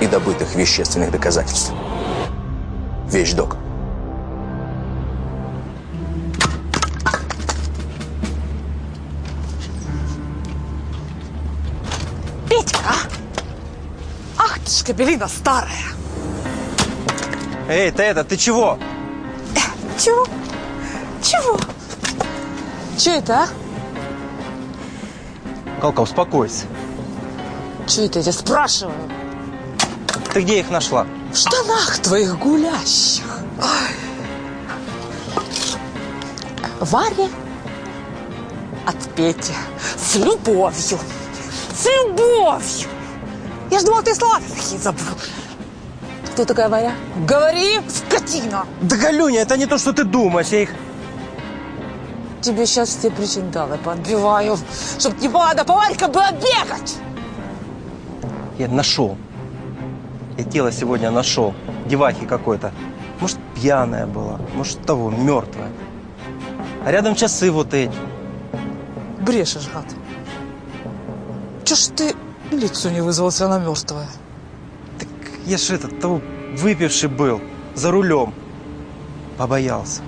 и добытых вещественных доказательств. Вещдок. Петька, а? Ах ты ж кабелина старая. Эй, ты это, ты чего? Чего? Чего? Че это, а? Галка, успокойся. Че это я тебя спрашиваю? Ты где их нашла? В штанах твоих гулящих. Ой. Варя от Пети с любовью. С любовью. Я ж думала, ты слова такие забыл. Кто такая Варя? Говори, скотина. Да, Галюня, это не то, что ты думаешь. Я их... Тебе сейчас все причиндалы подбиваю, чтоб не надо по Варькам было бегать. Я нашел. Я тело сегодня нашел. Девахи какой-то. Может, пьяная была. Может, того, мертвая. А рядом часы вот эти. Брешешь, гад. Че ж ты милицию не вызвал, если она мертвая? Так я ж этот, того, выпивший был. За рулем. Побоялся.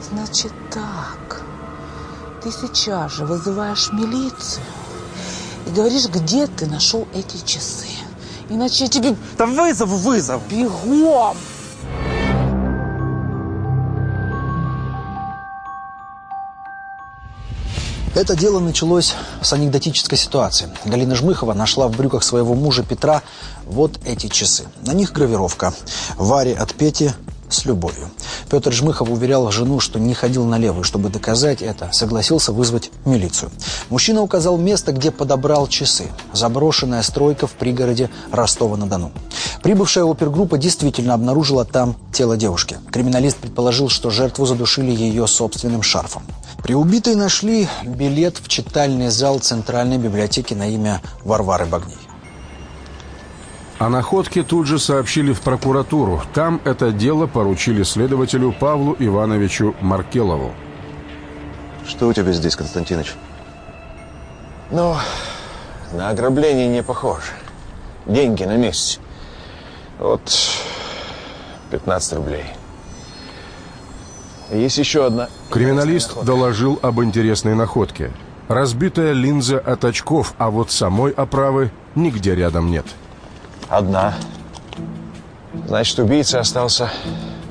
Значит так. Ты сейчас же вызываешь милицию и говоришь, где ты нашел эти часы. Иначе я тебе Да вызову, вызов. бегом. Это дело началось с анекдотической ситуации. Галина Жмыхова нашла в брюках своего мужа Петра вот эти часы. На них гравировка «Варе от Пети с любовью». Петр Жмыхов уверял жену, что не ходил налево, и чтобы доказать это, согласился вызвать милицию. Мужчина указал место, где подобрал часы. Заброшенная стройка в пригороде Ростова-на-Дону. Прибывшая опергруппа действительно обнаружила там тело девушки. Криминалист предположил, что жертву задушили ее собственным шарфом. При убитой нашли билет в читальный зал Центральной библиотеки на имя Варвары Багней. О находке тут же сообщили в прокуратуру. Там это дело поручили следователю Павлу Ивановичу Маркелову. Что у тебя здесь, Константинович? Ну, на ограбление не похоже. Деньги на месте. Вот 15 рублей. Есть еще одна. Криминалист доложил об интересной находке. Разбитая линза от очков, а вот самой оправы нигде рядом нет. Одна. Значит, убийца остался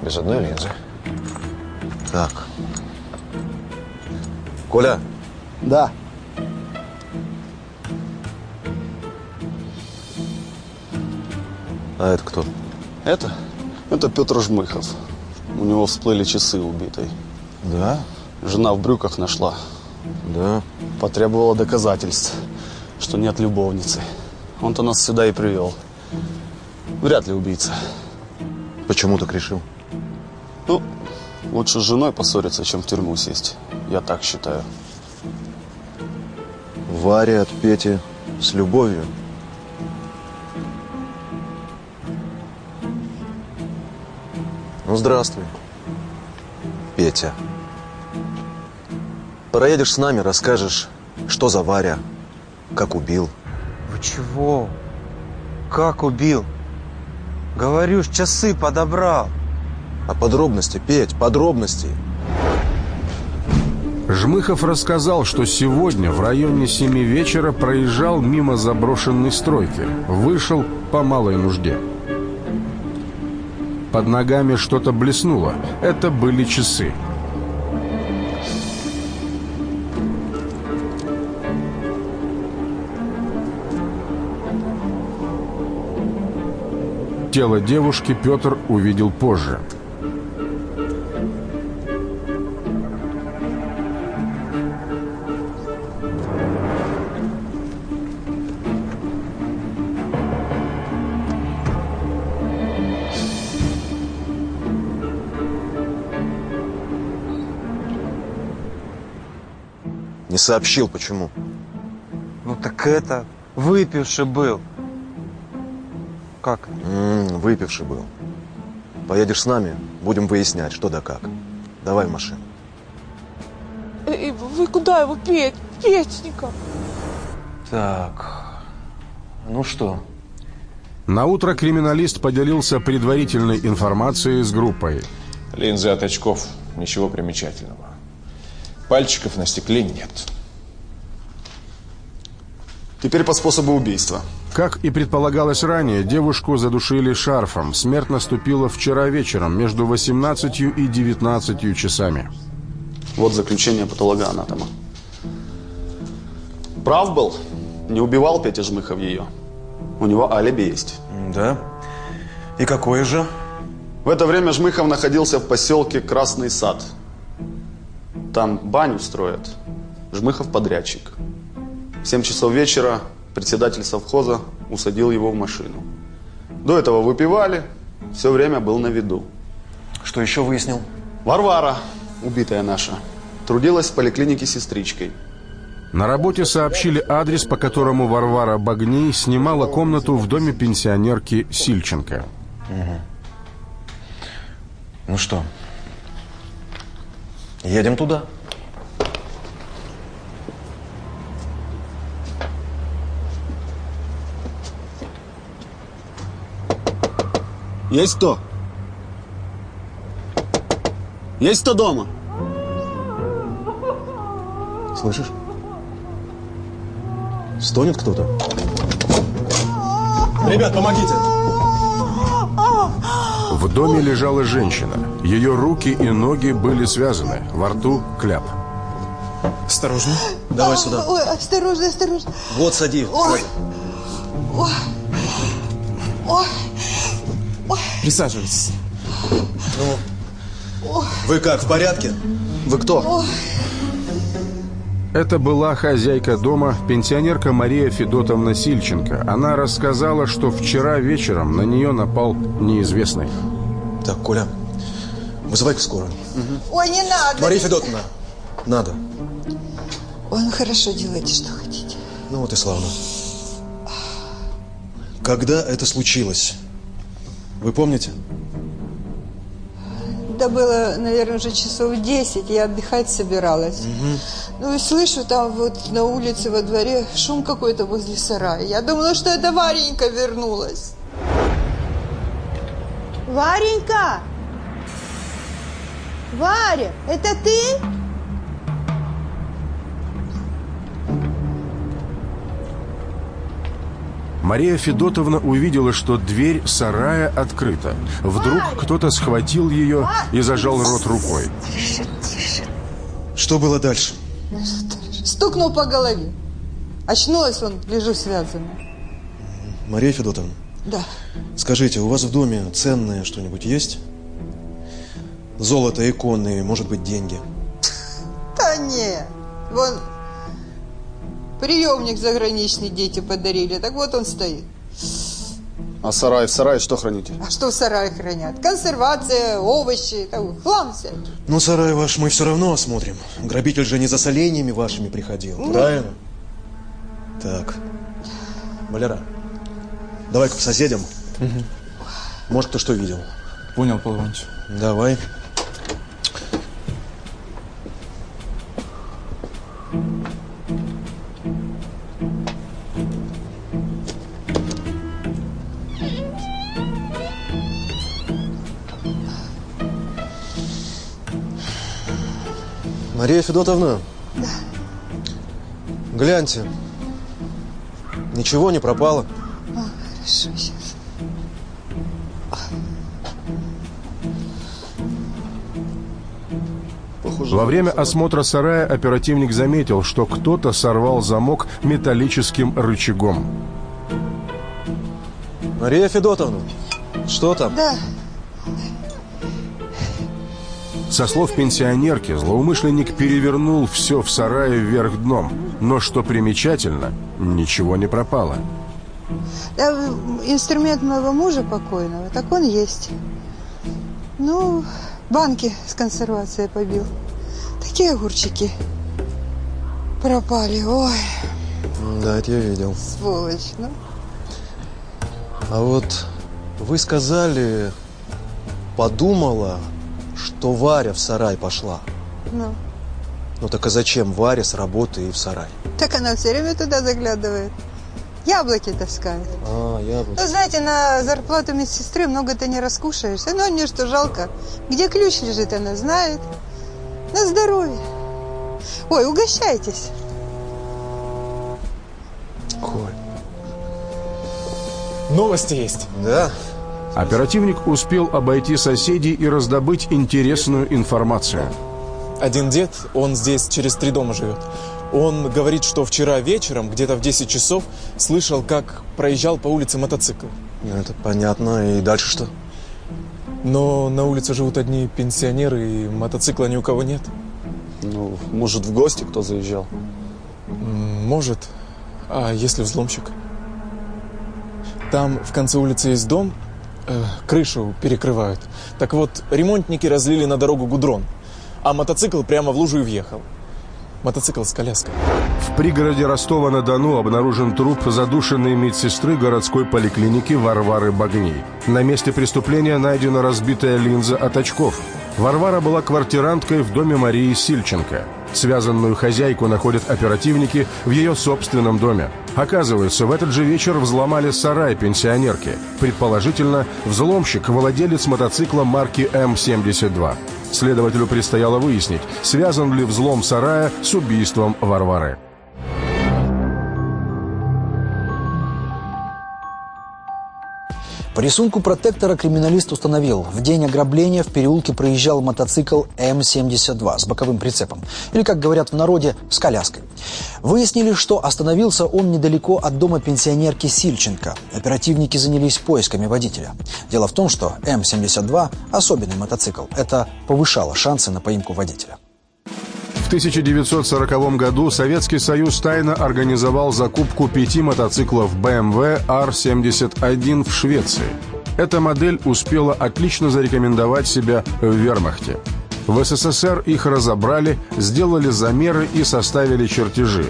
без одной линзы. Так. Коля, Да. а это кто? Это? Это Петр Жмыхов. У него всплыли часы убитой. Да? Жена в брюках нашла. Да. Потребовала доказательств, что нет любовницы. Он-то нас сюда и привел. Вряд ли убийца. Почему так решил? Ну, лучше с женой поссориться, чем в тюрьму сесть. Я так считаю. Варя от Пети с любовью. Ну, здравствуй, Петя. Проедешь с нами, расскажешь, что за Варя, как убил. Вы чего? Как убил? Говорю ж, часы подобрал. А подробности, Петь, подробности. Жмыхов рассказал, что сегодня в районе семи вечера проезжал мимо заброшенной стройки. Вышел по малой нужде. Под ногами что-то блеснуло. Это были часы. Тело девушки Петр увидел позже. Не сообщил, почему? Ну так это, выпивший был. Как? М -м выпивший был. Поедешь с нами, будем выяснять, что да как. Давай в машину. Э, Вы куда его, Петь? Петенька. Так, ну что? На утро криминалист поделился предварительной информацией с группой. Линзы от очков. Ничего примечательного. Пальчиков на стекле нет. Теперь по способу убийства. Как и предполагалось ранее, девушку задушили шарфом. Смерть наступила вчера вечером между 18 и 19 часами. Вот заключение патологоанатома. Прав был. Не убивал Петя Жмыхов ее. У него алиби есть. Да? И какое же? В это время Жмыхов находился в поселке Красный Сад. Там баню строят. Жмыхов подрядчик. В 7 часов вечера председатель совхоза усадил его в машину. До этого выпивали, все время был на виду. Что еще выяснил? Варвара, убитая наша, трудилась в поликлинике сестричкой. На работе сообщили адрес, по которому Варвара Багней снимала комнату в доме пенсионерки Сильченко. Ну что? Едем туда. Есть кто? Есть кто дома? Слышишь? Стонет кто-то. Ребят, помогите! В доме лежала женщина. Ее руки и ноги были связаны. Во рту кляп. Осторожно. Давай сюда. Ой, осторожно, осторожно. Вот, сади. Ой. Ой. Ой. Присаживайтесь. Ну, вы как, в порядке? Вы кто? Это была хозяйка дома, пенсионерка Мария Федотовна Сильченко. Она рассказала, что вчера вечером на нее напал неизвестный. Так, Коля, вызывай-ка скорую. Ой, не надо. Мария Федотовна, надо. Ой, ну хорошо, делайте, что хотите. Ну вот и славно. Когда это случилось? Вы помните? Да было, наверное, уже часов 10, я отдыхать собиралась. Ну и слышу там вот на улице во дворе шум какой-то возле сарая. Я думала, что это Варенька вернулась. Варенька! Варя, это ты? Мария Федотовна увидела, что дверь сарая открыта. Вдруг кто-то схватил ее и зажал рот рукой. Что было дальше? Стукнул по голове. Очнулась он, лежу связанная. Мария Федотовна, Да. скажите, у вас в доме ценное что-нибудь есть? Золото, иконы, может быть, деньги? Да нет. Вон приемник заграничный дети подарили. Так вот он стоит. А сарай, в сарае что храните? А что в сарае хранят? Консервация, овощи, там, хлам всякий. Ну, сарай ваш мы все равно осмотрим. Грабитель же не за соленьями вашими приходил, правильно? Так. Валера, давай-ка к соседям. Может, кто что видел. Понял, Павел Иванович. Давай. Мария Федотовна. Да. Гляньте. Ничего не пропало. А, хорошо, сейчас. Во время осмотра сарая оперативник заметил, что кто-то сорвал замок металлическим рычагом. Мария Федотовна, что там? Да. Со слов пенсионерки, злоумышленник перевернул все в сарае вверх дном. Но, что примечательно, ничего не пропало. Да, инструмент моего мужа покойного, так он есть. Ну, банки с консервацией побил. Такие огурчики. пропали. Ой, Да, это я видел. сволочь. Ну, А вот вы сказали, подумала, что Варя в сарай пошла. ну. Ну так а зачем Варе с работы и в сарай? Так она все время туда заглядывает. Яблоки таскает. А, яблоко. Ну, знаете, на зарплату медсестры много-то не раскушаешься. Но мне что жалко. Где ключ лежит, она знает. На здоровье. Ой, угощайтесь. Коль. Новости есть. Да? Оперативник успел обойти соседей и раздобыть интересную информацию. Один дед, он здесь через три дома живет. Он говорит, что вчера вечером, где-то в 10 часов, слышал, как проезжал по улице мотоцикл. Ну, это понятно. И дальше что? Но на улице живут одни пенсионеры, и мотоцикла ни у кого нет. Ну, может, в гости кто заезжал? Может. А если взломщик? Там в конце улицы есть дом, э, крышу перекрывают. Так вот, ремонтники разлили на дорогу гудрон, а мотоцикл прямо в лужу и въехал. Мотоцикл с коляской. В пригороде Ростова-на-Дону обнаружен труп задушенной медсестры городской поликлиники Варвары Багней. На месте преступления найдена разбитая линза от очков. Варвара была квартиранткой в доме Марии Сильченко. Связанную хозяйку находят оперативники в ее собственном доме. Оказывается, в этот же вечер взломали сарай пенсионерки. Предположительно, взломщик – владелец мотоцикла марки М-72. Следователю предстояло выяснить, связан ли взлом сарая с убийством Варвары. По рисунку протектора криминалист установил, в день ограбления в переулке проезжал мотоцикл М-72 с боковым прицепом. Или, как говорят в народе, с коляской. Выяснили, что остановился он недалеко от дома пенсионерки Сильченко. Оперативники занялись поисками водителя. Дело в том, что М-72 – особенный мотоцикл. Это повышало шансы на поимку водителя. В 1940 году Советский Союз тайно организовал закупку пяти мотоциклов BMW R71 в Швеции. Эта модель успела отлично зарекомендовать себя в вермахте. В СССР их разобрали, сделали замеры и составили чертежи.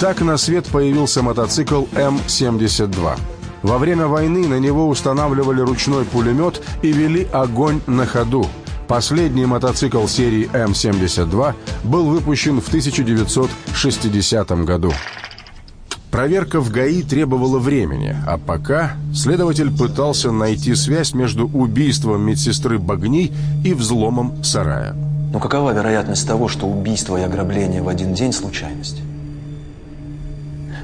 Так на свет появился мотоцикл М-72. Во время войны на него устанавливали ручной пулемет и вели огонь на ходу. Последний мотоцикл серии М-72 был выпущен в 1960 году. Проверка в ГАИ требовала времени, а пока следователь пытался найти связь между убийством медсестры Багней и взломом сарая. Но какова вероятность того, что убийство и ограбление в один день – случайность?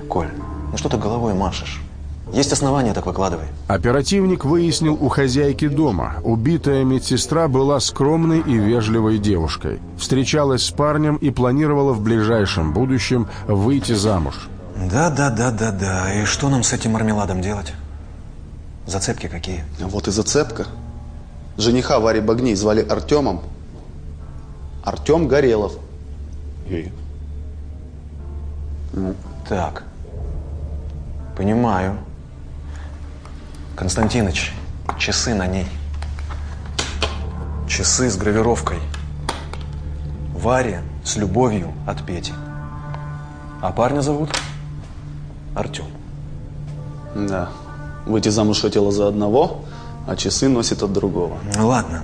Коль, ну что ты головой машешь? Есть основания, так выкладывай. Оперативник выяснил у хозяйки дома. Убитая медсестра была скромной и вежливой девушкой. Встречалась с парнем и планировала в ближайшем будущем выйти замуж. Да, да, да, да, да. И что нам с этим мармеладом делать? Зацепки какие? Вот и зацепка. Жениха Вари Багни звали Артемом. Артем Горелов. И? Так. Понимаю. Константиныч, часы на ней. Часы с гравировкой. Варя с любовью от Пети. А парня зовут Артем. Да. Выйти замуж хотела за одного, а часы носит от другого. Ну ладно.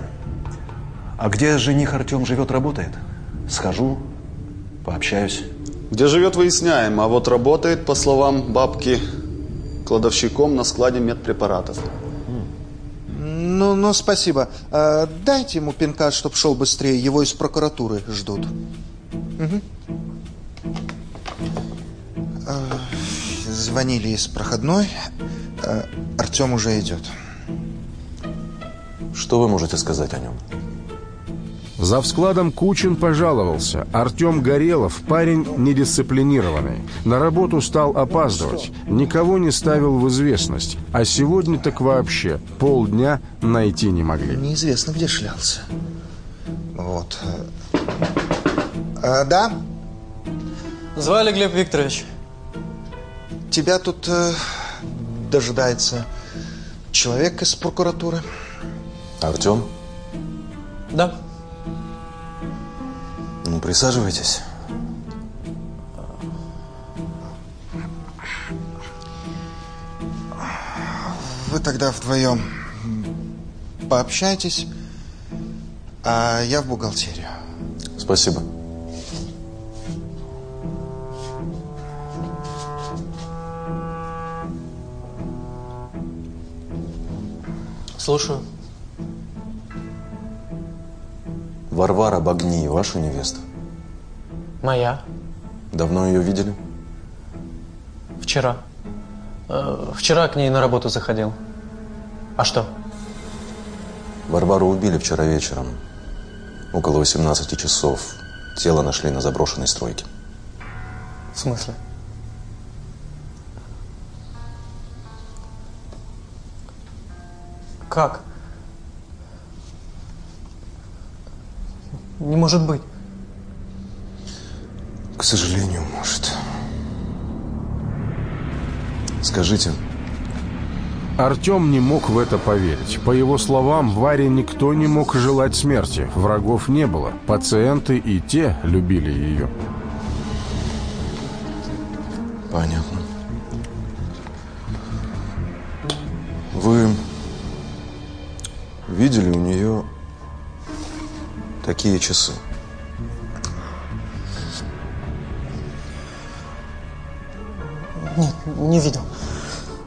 А где жених Артем живет, работает? Схожу, пообщаюсь. Где живет, выясняем. А вот работает, по словам бабки, кладовщиком на складе медпрепаратов. Ну, ну, спасибо. А, дайте ему пинка, чтоб шел быстрее. Его из прокуратуры ждут. Мгм. А, звонили из проходной. А, Артем уже идет. Что вы можете сказать о нем? За вскладом Кучин пожаловался. Артем Горелов, парень недисциплинированный. На работу стал опаздывать. Никого не ставил в известность. А сегодня так вообще полдня найти не могли. Неизвестно, где шлялся. Вот. А, да? Звали Глеб Викторович. Тебя тут э, дожидается человек из прокуратуры. Артем? Да. Ну, присаживайтесь. Вы тогда вдвоем пообщайтесь, а я в бухгалтерию. Спасибо. Слушаю. Варвара Багни, ваша невеста. Моя. Давно ее видели? Вчера. Э, вчера к ней на работу заходил. А что? Варвару убили вчера вечером. Около 18 часов. Тело нашли на заброшенной стройке. В смысле? Как? Не может быть. К сожалению, может. Скажите, Артем не мог в это поверить. По его словам, Варе никто не мог желать смерти. Врагов не было. Пациенты и те любили ее. понятно. Вы видели у нее такие часы? Нет, не видел.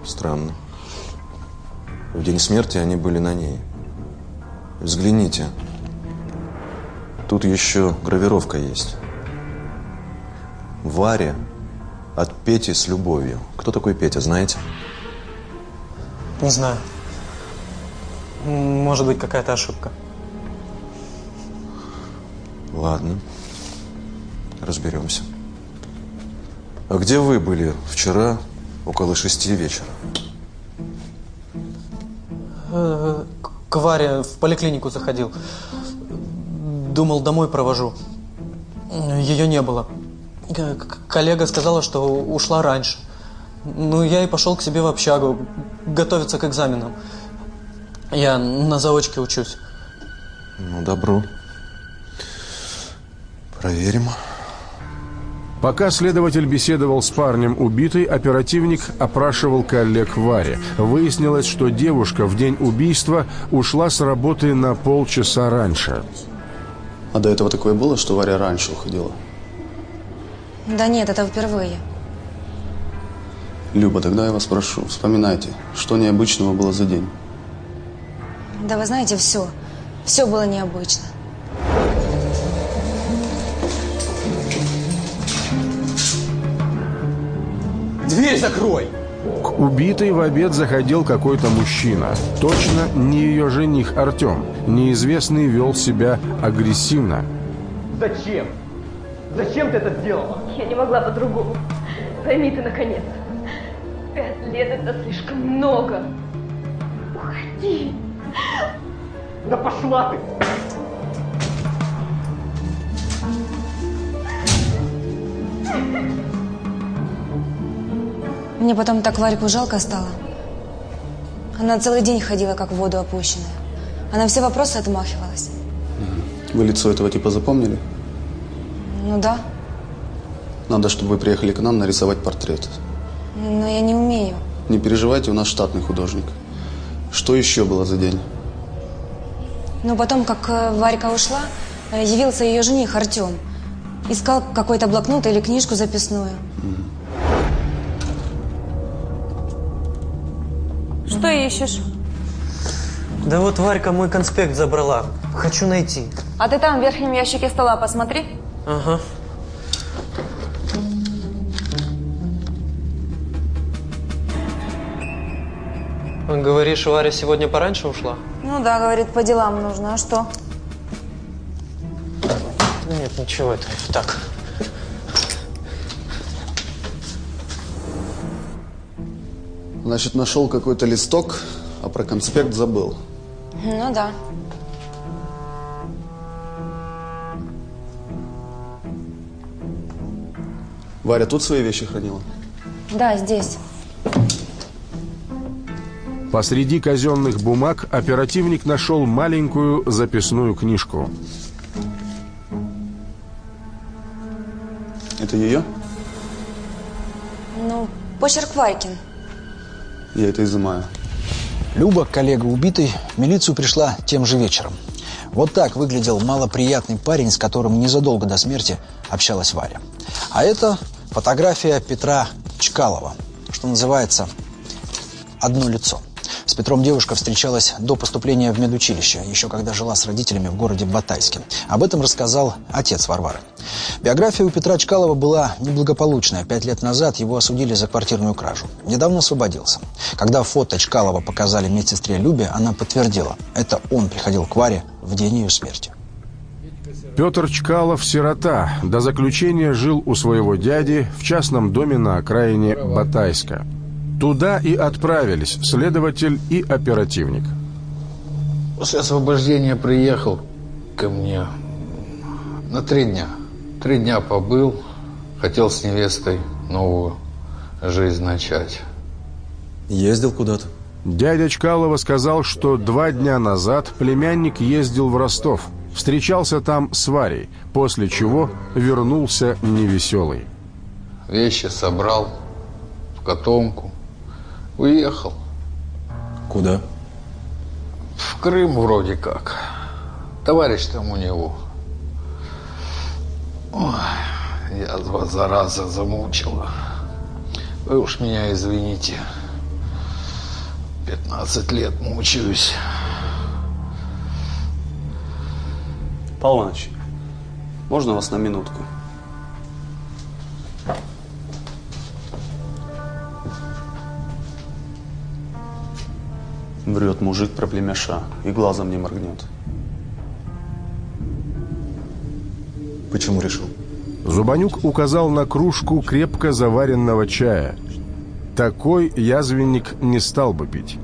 Странно. В день смерти они были на ней. Взгляните. Тут еще гравировка есть. Варя от Пети с любовью. Кто такой Петя, знаете? Не знаю. Может быть, какая-то ошибка. Ладно. Разберемся. А где вы были вчера около шести вечера? Э, к- Варе в поликлинику заходил. Думал, домой провожу. Ее не было. Коллега сказала, что ушла раньше. Ну, я и пошел к себе в общагу, готовиться к экзаменам. Я на заочке учусь. Ну, добро. Проверим. Пока следователь беседовал с парнем убитой, оперативник опрашивал коллег Варе. Выяснилось, что девушка в день убийства ушла с работы на полчаса раньше. А до этого такое было, что Варя раньше уходила? Да нет, это впервые. Люба, тогда я вас прошу, вспоминайте, что необычного было за день. Да вы знаете, все. Все было необычно. Дверь закрой! К убитой в обед заходил какой-то мужчина. Точно не ее жених Артем. Неизвестный вел себя агрессивно. Зачем? Зачем ты это сделала? Я не могла по-другому. Пойми ты, наконец. Пять лет это слишком много. Уходи. Да пошла ты! Мне потом так Варьку жалко стало. Она целый день ходила, как в воду опущенная. Она все вопросы отмахивалась. Вы лицо этого типа запомнили? Ну да, Надо, чтобы вы приехали к нам нарисовать портрет. но я не умею. Не переживайте, у нас штатный художник. Что еще было за день? Но потом, как э, Варька ушла, э, явился ее жених Артем. Искал какой-то блокнот или книжку записную. Что ищешь? Да вот Варька мой конспект забрала. Хочу найти. А ты там в верхнем ящике стола посмотри. Ага. Говоришь, Варя сегодня пораньше ушла? Ну да, говорит, по делам нужно. А что? Нет, ничего, это так. Значит, нашел какой-то листок, а про конспект забыл. Ну да. Варя тут свои вещи хранила? Да, здесь. Посреди казенных бумаг оперативник нашел маленькую записную книжку. Это ее? Ну, почерк Варькин. Я это изымаю. Люба, коллега убитой, в милицию пришла тем же вечером. Вот так выглядел малоприятный парень, с которым незадолго до смерти общалась Варя. А это фотография Петра Чкалова, что называется «одно лицо». С Петром девушка встречалась до поступления в медучилище, еще когда жила с родителями в городе Батайске. Об этом рассказал отец Варвары. Биография у Петра Чкалова была неблагополучная. Пять лет назад его осудили за квартирную кражу. Недавно освободился. Когда фото Чкалова показали медсестре Любе, она подтвердила, это он приходил к Варе в день ее смерти. Петр Чкалов – сирота. До заключения жил у своего дяди в частном доме на окраине Батайска. Туда и отправились следователь и оперативник. После освобождения приехал ко мне на три дня. Три дня побыл, хотел с невестой новую жизнь начать. Ездил куда-то? Дядя Чкалова сказал, что два дня назад племянник ездил в Ростов. Встречался там с Варей, после чего вернулся невеселый. Вещи собрал в котомку, уехал. Куда? В Крым вроде как. Товарищ там у него. Ой, язва зараза замучила. Вы уж меня извините. 15 лет мучаюсь. Павел Иванович, можно вас на минутку? Врет мужик про племяша и глазом не моргнет. Почему решил? Зубанюк указал на кружку крепко заваренного чая. Такой язвенник не стал бы пить.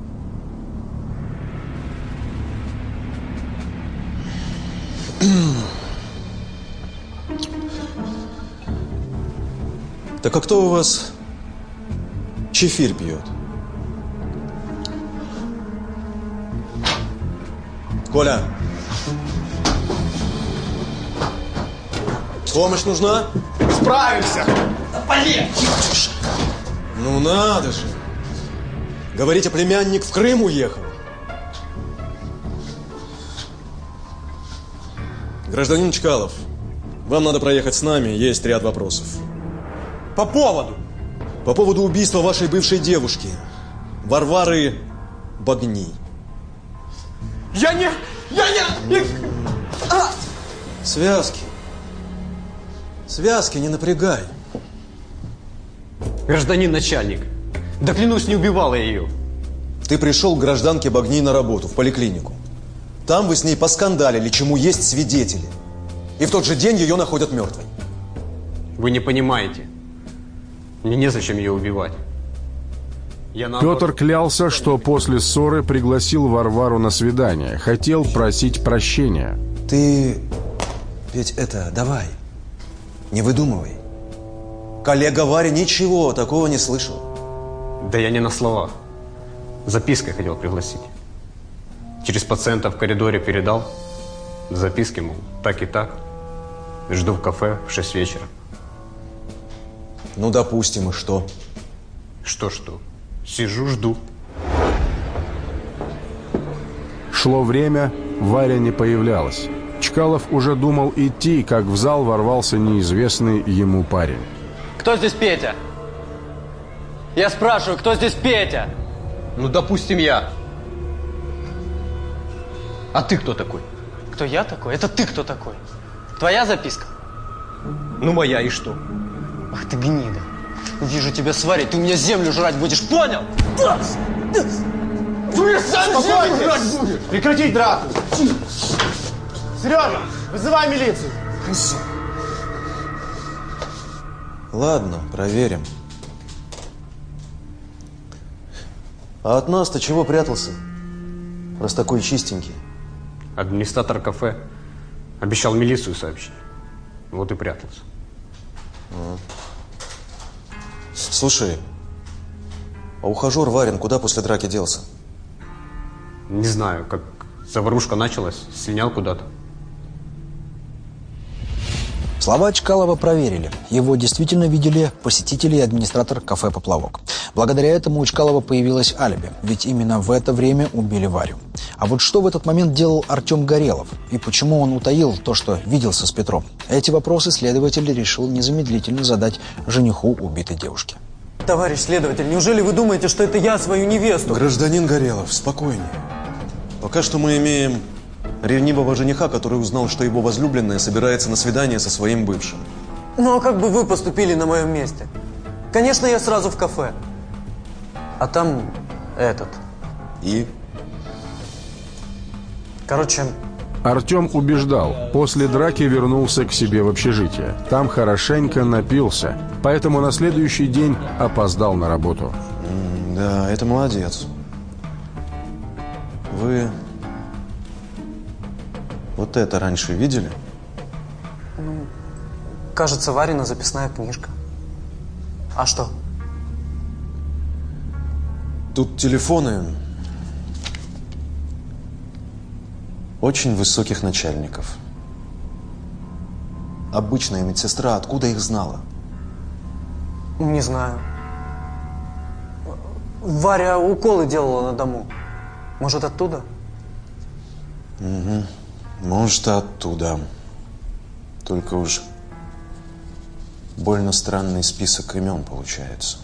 Так а кто у вас чефирь пьет? Коля! Помощь нужна? Справимся! Да полегче! Ну надо же! Говорите, племянник в Крым уехал. Гражданин Чкалов, вам надо проехать с нами, есть ряд вопросов. По поводу? По поводу убийства вашей бывшей девушки, Варвары Багни. Я не... Я не... А! Связки. Связки не напрягай. Гражданин начальник, да клянусь, не убивала я ее. Ты пришел к гражданке Багни на работу, в поликлинику. Там вы с ней поскандалили, чему есть свидетели. И в тот же день ее находят мертвой. Вы не понимаете. Мне незачем ее убивать. Петр клялся, что после ссоры пригласил Варвару на свидание. Хотел просить прощения. Ты ведь это, давай, не выдумывай. Коллега Варя ничего такого не слышал. Да я не на словах. Запиской хотел пригласить. Через пациента в коридоре передал. Записки, мол, так и так. Жду в кафе в 6 вечера. Ну, допустим, и что? Что-что? Сижу, жду. Шло время, Варя не появлялась. Чкалов уже думал идти, как в зал ворвался неизвестный ему парень. Кто здесь Петя? Я спрашиваю, кто здесь Петя? Ну, допустим, я. А ты кто такой? Кто я такой? Это ты кто такой? Твоя записка? Ну, моя и что? Ах ты гнида. Вижу тебя сварить, ты у меня землю жрать будешь, понял? Ты сам землю жрать будешь! Прекратить драку! Сережа, вызывай милицию! Ладно, проверим. А от нас-то чего прятался? Раз такой чистенький. Администратор кафе обещал милицию сообщить. Вот и прятался. А. Слушай, а ухажер Варин куда после драки делся? Не знаю, как заварушка началась, слинял куда-то. Слова Чкалова проверили. Его действительно видели посетители и администратор кафе «Поплавок». Благодаря этому у Чкалова появилось алиби, ведь именно в это время убили Варю. А вот что в этот момент делал Артем Горелов? И почему он утаил то, что виделся с Петром? Эти вопросы следователь решил незамедлительно задать жениху убитой девушки. Товарищ следователь, неужели вы думаете, что это я свою невесту? Гражданин Горелов, спокойнее. Пока что мы имеем ревнивого жениха, который узнал, что его возлюбленная собирается на свидание со своим бывшим. Ну а как бы вы поступили на моем месте? Конечно, я сразу в кафе. А там этот. И? Короче, Артем убеждал, после драки вернулся к себе в общежитие. Там хорошенько напился, поэтому на следующий день опоздал на работу. Да, это молодец. Вы вот это раньше видели? ну, кажется, Варина записная книжка. А что? Тут телефоны очень высоких начальников. Обычная медсестра откуда их знала? Не знаю. Варя уколы делала на дому. Может, оттуда? Угу. Может, оттуда. Только уж больно странный список имен получается.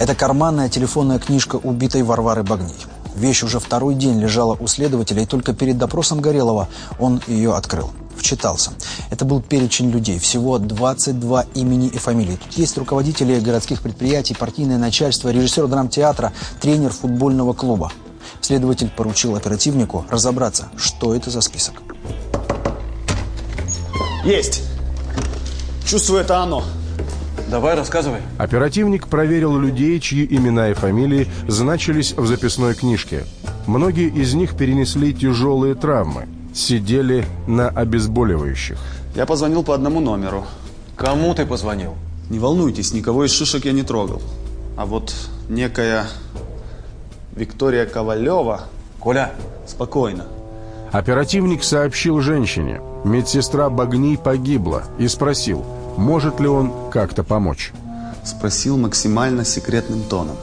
Это карманная телефонная книжка убитой Варвары Багней. Вещь уже второй день лежала у следователя, и только перед допросом Горелова он ее открыл. Вчитался. Это был перечень людей. Всего 22 имени и фамилии. Тут есть руководители городских предприятий, партийное начальство, режиссер драмтеатра, тренер футбольного клуба. Следователь поручил оперативнику разобраться, что это за список. Есть. Чувствую, это оно. Давай, рассказывай. Оперативник проверил людей, чьи имена и фамилии значились в записной книжке. Многие из них перенесли тяжелые травмы, сидели на обезболивающих. Я позвонил по одному номеру. Кому ты позвонил? Не волнуйтесь, никого из шишек я не трогал. А вот некая Виктория Ковалева... Коля. Спокойно. Оперативник сообщил женщине, медсестра Багней погибла, и спросил, может ли он как-то помочь. Спросил максимально секретным тоном.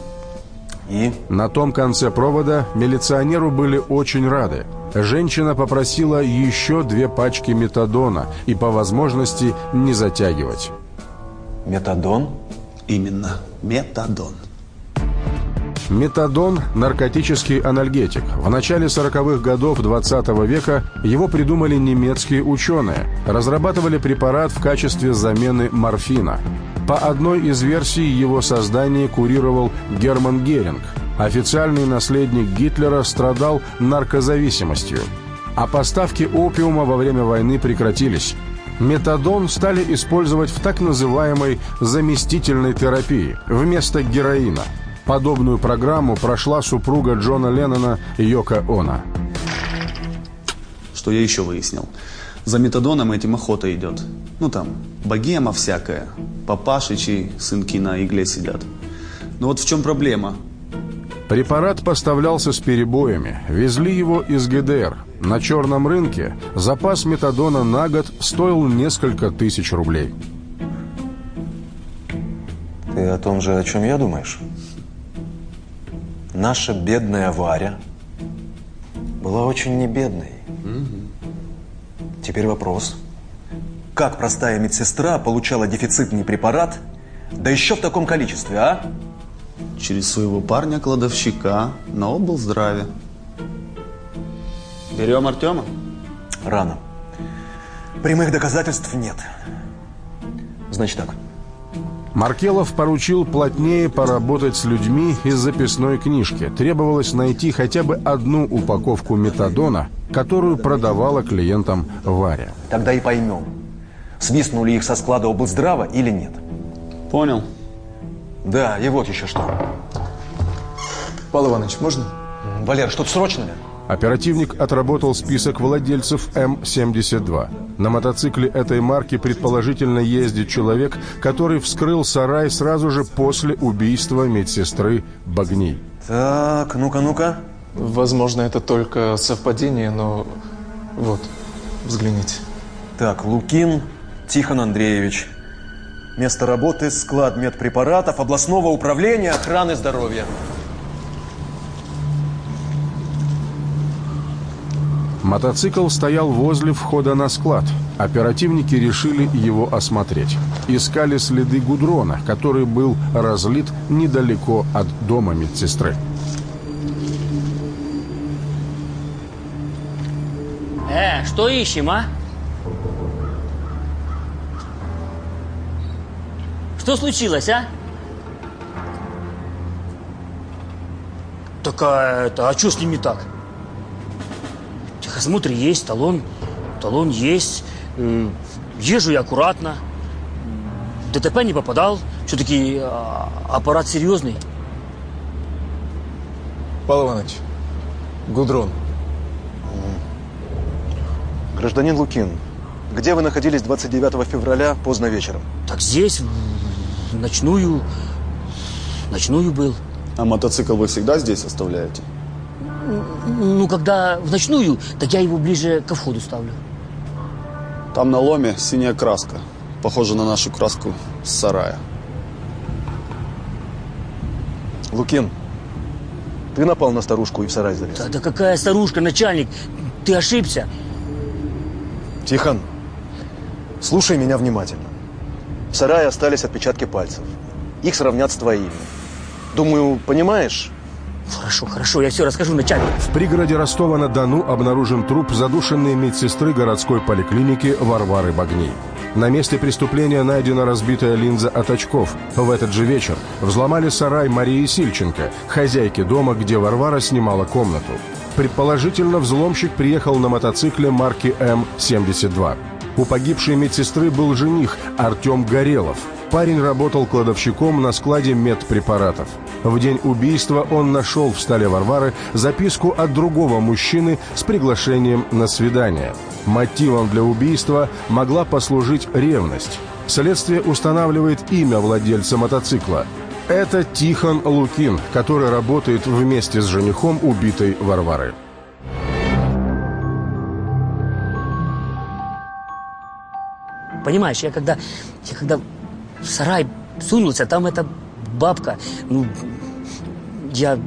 И? На том конце провода милиционеру были очень рады. Женщина попросила еще две пачки метадона и по возможности не затягивать. Метадон? Именно, метадон. Метадон – наркотический анальгетик. В начале 40-х годов 20 века его придумали немецкие ученые. Разрабатывали препарат в качестве замены морфина. По одной из версий его создание курировал Герман Геринг. Официальный наследник Гитлера страдал наркозависимостью. А поставки опиума во время войны прекратились. Метадон стали использовать в так называемой заместительной терапии вместо героина – Подобную программу прошла супруга Джона Леннона Йока Она. Что я еще выяснил? За метадоном этим охота идет. Ну там, богема всякая. Папашичи, сынки на игле сидят. Но вот в чем проблема? Препарат поставлялся с перебоями. Везли его из ГДР. На черном рынке запас метадона на год стоил несколько тысяч рублей. Ты о том же, о чем я думаешь? Наша бедная Варя была очень не бедной. Теперь вопрос. Как простая медсестра получала дефицитный препарат, да еще в таком количестве, а? Через своего парня-кладовщика на облздраве. Берем Артема? Рано. Прямых доказательств нет. Значит так. Маркелов поручил плотнее поработать с людьми из записной книжки. Требовалось найти хотя бы одну упаковку метадона, которую продавала клиентам Варя. Тогда и поймем, свистнули их со склада облздрава или нет. Понял. Да, и вот еще что. Павел Иванович, можно? Валер, что-то срочное? Оперативник отработал список владельцев М-72. На мотоцикле этой марки предположительно ездит человек, который вскрыл сарай сразу же после убийства медсестры Багней. Так, ну-ка, ну-ка. Возможно, это только совпадение, но вот, взгляните. Так, Лукин Тихон Андреевич. Место работы – склад медпрепаратов областного управления охраны здоровья. Мотоцикл стоял возле входа на склад. Оперативники решили его осмотреть. Искали следы гудрона, который был разлит недалеко от дома медсестры. Э, что ищем, а? Что случилось, а? Так, а, это, а что с ним не так? Техосмотр есть, талон, талон есть. Езжу я аккуратно. ДТП не попадал. Все-таки а, аппарат серьезный. Павел Иванович, Гудрон. Гражданин Лукин, где вы находились 29 февраля поздно вечером? Так здесь, в ночную, ночную был. А мотоцикл вы всегда здесь оставляете? Ну, когда в ночную, так я его ближе ко входу ставлю. Там на ломе синяя краска. Похожа на нашу краску с сарая. Лукин, ты напал на старушку и в сарай залез? Да, да какая старушка, начальник? Ты ошибся. Тихон, слушай меня внимательно. В сарае остались отпечатки пальцев. Их сравнят с твоими. Думаю, понимаешь? Хорошо, хорошо, я все расскажу начальнику. В пригороде Ростова-на-Дону обнаружен труп задушенной медсестры городской поликлиники Варвары Багней. На месте преступления найдена разбитая линза от очков. В этот же вечер взломали сарай Марии Сильченко, хозяйки дома, где Варвара снимала комнату. Предположительно, взломщик приехал на мотоцикле марки М-72. У погибшей медсестры был жених Артем Горелов. Парень работал кладовщиком на складе медпрепаратов. В день убийства он нашел в столе Варвары записку от другого мужчины с приглашением на свидание. Мотивом для убийства могла послужить ревность. Следствие устанавливает имя владельца мотоцикла. Это Тихон Лукин, который работает вместе с женихом убитой Варвары. Понимаешь, я когда, я когда в сарай сунулся, там эта бабка, ну, я,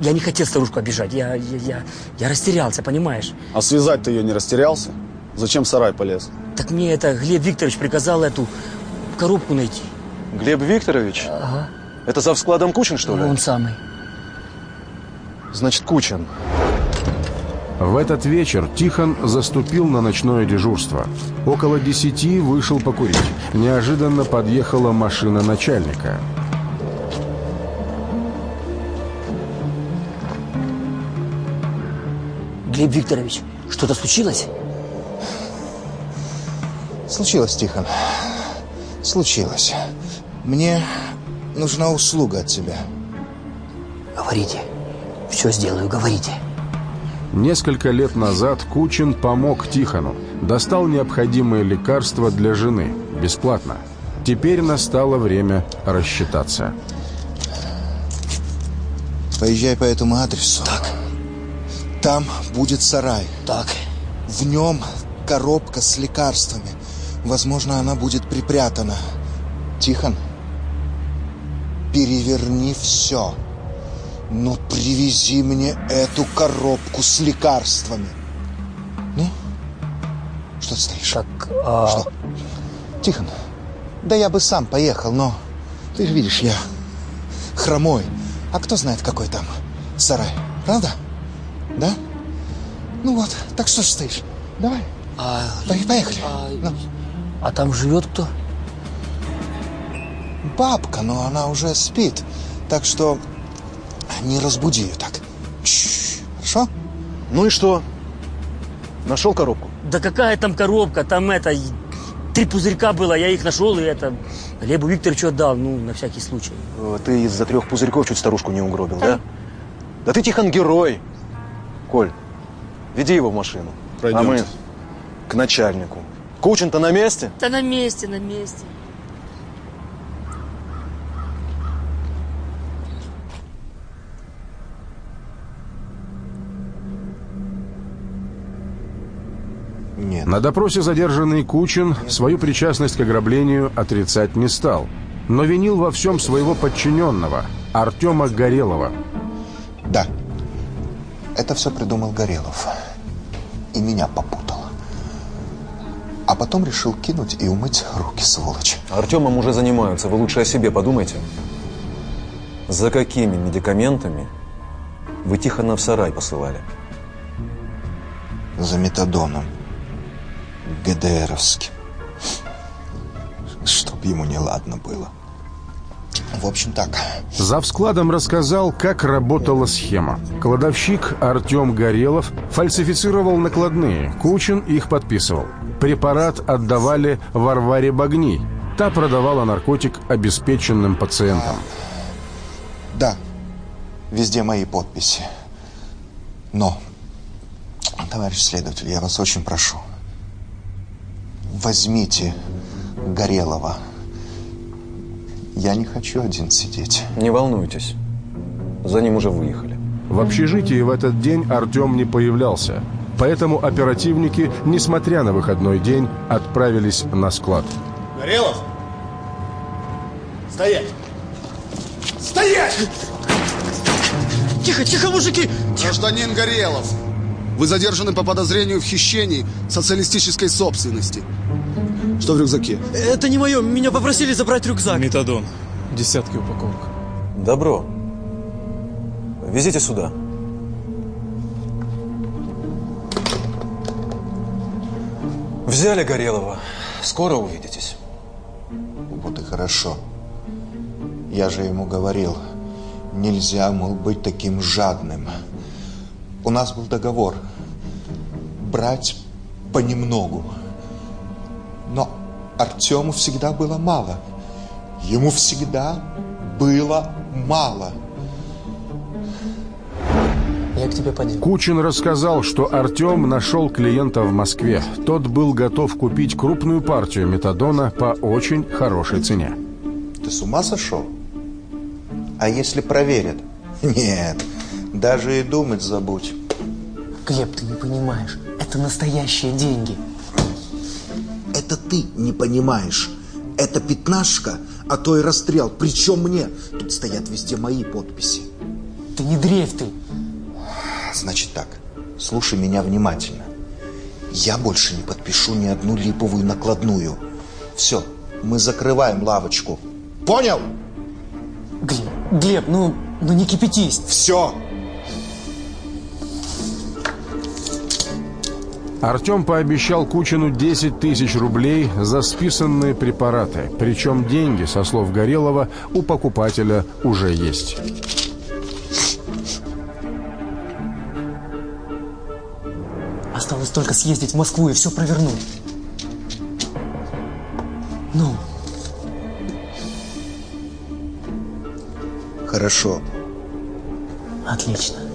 я не хотел старушку обижать, я, я, я, я растерялся, понимаешь? А связать ты ее не растерялся? Зачем в сарай полез? Так мне это Глеб Викторович приказал эту коробку найти. Глеб Викторович? Ага. Это за складом Кучин, что ли? Он самый. Значит, Кучин. В этот вечер Тихон заступил на ночное дежурство. Около десяти вышел покурить. Неожиданно подъехала машина начальника. Глеб Викторович, что-то случилось? Случилось, Тихон. Случилось. Мне нужна услуга от тебя. Говорите. Все сделаю, говорите. Несколько лет назад Кучин помог Тихону. Достал необходимые лекарства для жены. Бесплатно. Теперь настало время рассчитаться. Поезжай по этому адресу. Так. Там будет сарай. Так. В нем коробка с лекарствами. Возможно, она будет припрятана. Тихон, переверни все. Ну, привези мне эту коробку с лекарствами. Ну, что ты стоишь? Так, а... Что? Тихон, да я бы сам поехал, но ты же видишь, я хромой. А кто знает, какой там сарай, правда? Да? Ну вот, так что ж стоишь? Давай. А, Поехали. А, ну. а там живет кто? Бабка, но она уже спит. Так что не разбуди ее так. Чш, хорошо? Ну и что? Нашел коробку? Да какая там коробка? Там это... Три пузырька было, я их нашел и это... Глебу Викторовичу отдал, ну, на всякий случай. Ты из-за трех пузырьков чуть старушку не угробил, да? Да ты, Тихон, герой. Коль, веди его в машину. Пройдемте. А мы к начальнику. Кучин-то на месте? Да на месте, на месте. На допросе задержанный Кучин свою причастность к ограблению отрицать не стал, но винил во всем своего подчиненного, Артема Горелова. Да, это все придумал Горелов. И меня попутал. А потом решил кинуть и умыть руки, сволочь. Артемом уже занимаются, вы лучше о себе подумайте. За какими медикаментами вы Тихона в сарай посылали? За метадоном. ГДРовским. Чтоб ему неладно было. В общем так. За складом рассказал, как работала схема. Кладовщик Артем Горелов фальсифицировал накладные. Кучин их подписывал. Препарат отдавали Варваре Багни. Та продавала наркотик обеспеченным пациентам. Да, везде мои подписи. Но, товарищ следователь, я вас очень прошу. Возьмите Горелова. Я не хочу один сидеть. Не волнуйтесь. За ним уже выехали. В общежитии в этот день Артем не появлялся. Поэтому оперативники, несмотря на выходной день, отправились на склад. Горелов! Стоять! Стоять! Тихо, тихо, мужики! Гражданин Горелов, вы задержаны по подозрению в хищении социалистической собственности. Что в рюкзаке? Это не мое, меня попросили забрать рюкзак. Метадон. Десятки упаковок. Добро. Везите сюда. Взяли Горелова. Скоро увидитесь. Вот и хорошо. Я же ему говорил, нельзя, мол, быть таким жадным. У нас был договор брать понемногу. Но Артему всегда было мало. Ему всегда было мало. Я к тебе подъеду. Кучин рассказал, что Артем нашел клиента в Москве. Тот был готов купить крупную партию метадона по очень хорошей цене. Ты с ума сошел? А если проверят? Нет, даже и думать забудь. Глеб, ты не понимаешь, это настоящие деньги. Это ты не понимаешь. Это пятнашка, а то и расстрел. Причем мне. Тут стоят везде мои подписи. Ты не дрейф ты. Значит так, слушай меня внимательно. Я больше не подпишу ни одну липовую накладную. Все, мы закрываем лавочку. Понял? Глеб, Глеб, ну, ну не кипятись. Все. Артем пообещал Кучину 10 тысяч рублей за списанные препараты. Причем деньги, со слов Горелова, у покупателя уже есть. Осталось только съездить в Москву и все провернуть. Ну, Хорошо. отлично.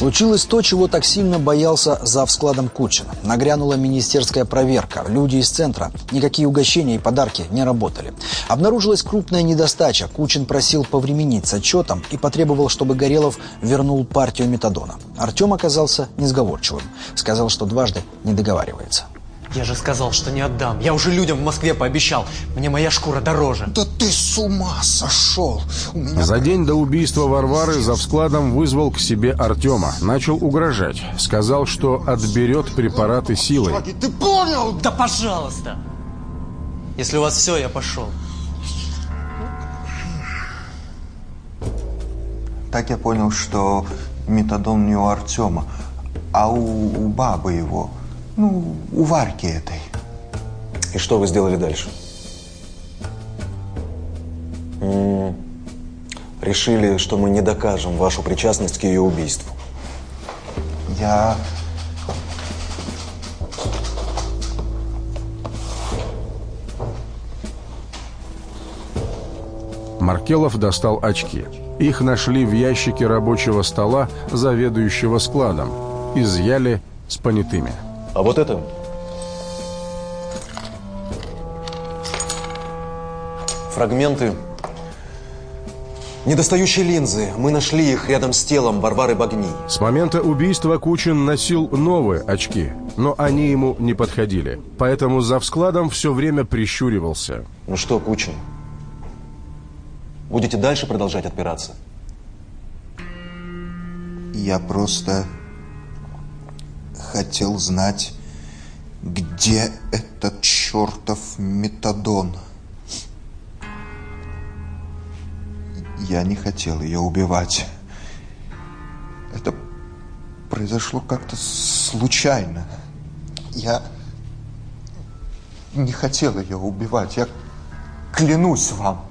Случилось то, чего так сильно боялся зав складом Кучин. Нагрянула министерская проверка. Люди из центра. Никакие угощения и подарки не работали. Обнаружилась крупная недостача. Кучин просил повременить с отчетом и потребовал, чтобы Горелов вернул партию метадона. Артем оказался несговорчивым. Сказал, что дважды не договаривается. Я же сказал, что не отдам. Я уже людям в Москве пообещал. Мне моя шкура дороже. Да ты с ума сошел. У меня... За день до убийства Варвары за складом вызвал к себе Артема. Начал угрожать. Сказал, что отберет препараты силой. Ты понял? Да пожалуйста. Если у вас все, я пошел. Так я понял, что метадон не у Артема, а у, у бабы его. Ну, у Варьки этой. И что вы сделали дальше? М, Решили, что мы не докажем вашу причастность к ее убийству. Я... Маркелов достал очки. Их нашли в ящике рабочего стола заведующего складом. Изъяли с понятыми. А вот это фрагменты Недостающие линзы. Мы нашли их рядом с телом Варвары Багни. С момента убийства Кучин носил новые очки, но они ему не подходили. Поэтому за складом все время прищуривался. Ну что, Кучин, будете дальше продолжать отпираться? Я просто хотел знать, где этот чертов метадон. Я не хотел ее убивать. Это произошло как-то случайно. Я не хотел ее убивать. Я клянусь вам.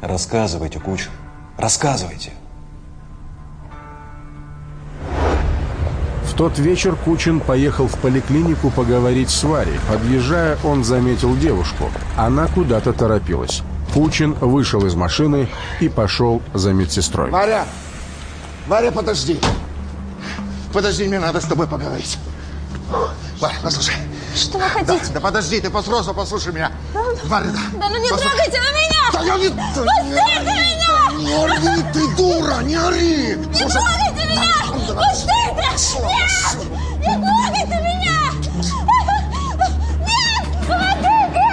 Рассказывайте, Кучин, рассказывайте. Тот вечер Кучин поехал в поликлинику поговорить с Варей. Подъезжая, он заметил девушку. Она куда-то торопилась. Кучин вышел из машины и пошел за медсестрой. Варя! Варя, подожди! Подожди, мне надо с тобой поговорить. Варя, послушай. Что вы хотите? Да, да подожди, ты просто послушай меня. Да, Варя, да. да ну не Послушай. трогайте вы меня! Да я не... Пустите меня! Не ори, ты дура, не ори! Не Слушай, трогайте меня! Пустите! Нет! Не трогайте меня! Нет! Помогите!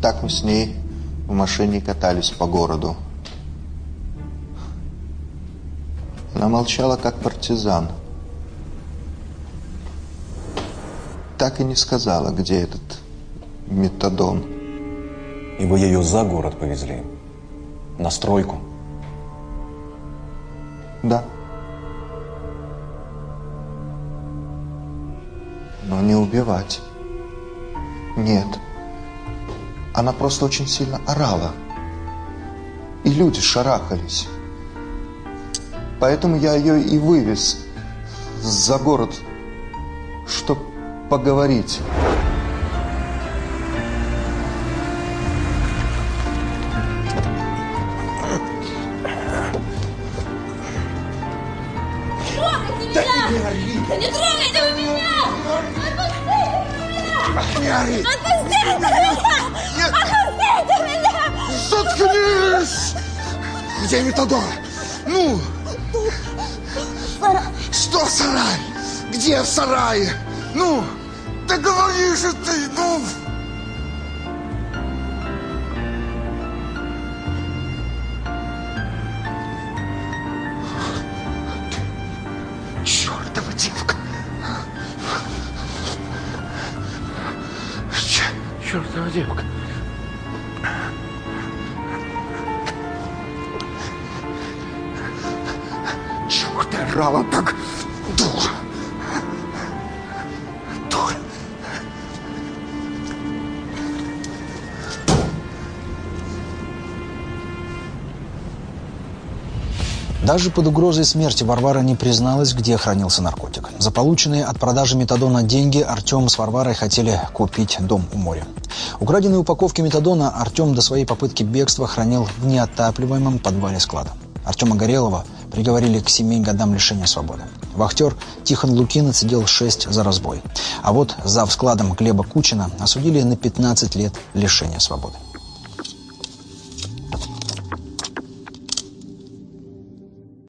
Так мы с ней в машине катались по городу. Она молчала, как партизан. Так и не сказала, где этот метадон. И вы ее за город повезли? На стройку? Да. Но не убивать. Нет. Она просто очень сильно орала. И люди шарахались. Поэтому я ее и вывез за город, чтобы поговорить. Где метадон? Ну! Что сарай? Где в сарае? Ну, да говори же ты, ну! Даже под угрозой смерти Варвара не призналась, где хранился наркотик. За полученные от продажи метадона деньги Артем с Варварой хотели купить дом у моря. Украденные упаковки метадона Артем до своей попытки бегства хранил в неотапливаемом подвале склада. Артема Горелова приговорили к семи годам лишения свободы. Вахтер Тихон Лукин отсидел 6 за разбой. А вот за складом Глеба Кучина осудили на 15 лет лишения свободы.